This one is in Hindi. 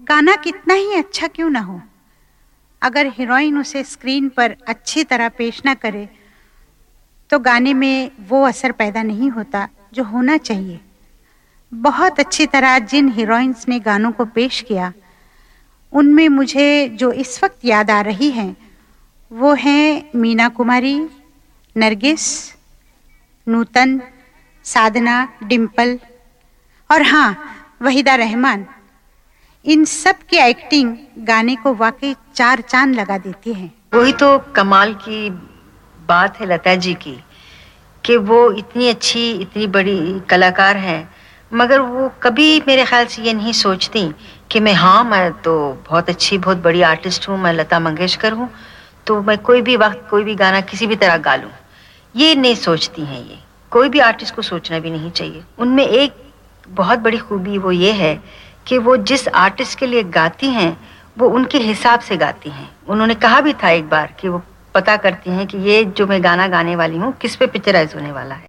गाना कितना ही अच्छा क्यों ना हो। अगर हीरोइन उसे स्क्रीन पर अच्छी तरह पेश ना करे तो गाने में वो असर पैदा नहीं होता जो होना चाहिए। बहुत अच्छी तरह जिन हीरोइंस ने गानों को पेश किया, उनमें मुझे जो इस वक्त याद आ रही हैं, वो हैं मीना कुमारी, नरगिस, नूतन, साधना डिम्पल और हाँ वहीदा रहमान। इन सब की एक्टिंग गाने को वाकई चार चाँद लगा देती है। वही तो कमाल की बात है लता जी की, कि वो इतनी अच्छी, इतनी बड़ी कलाकार हैं, मगर वो कभी मेरे ख्याल से ये नहीं सोचती कि मैं हाँ मैं तो बहुत अच्छी, बहुत बड़ी आर्टिस्ट हूँ, मैं लता मंगेशकर हूँ तो मैं कोई भी वक्त, कोई भी गाना किसी भी तरह गा लूँ। ये नहीं सोचती हैं ये। कोई भी आर्टिस्ट को सोचना भी नहीं चाहिए। उनमें एक बहुत बड़ी खूबी वो ये है कि वो जिस आर्टिस्ट के लिए गाती हैं, वो उनके हिसाब से गाती हैं। उन्होंने कहा भी था एक बार कि वो पता करती हैं कि ये जो मैं गाना गाने वाली हूँ, किस पे पिक्चराइज होने वाला है।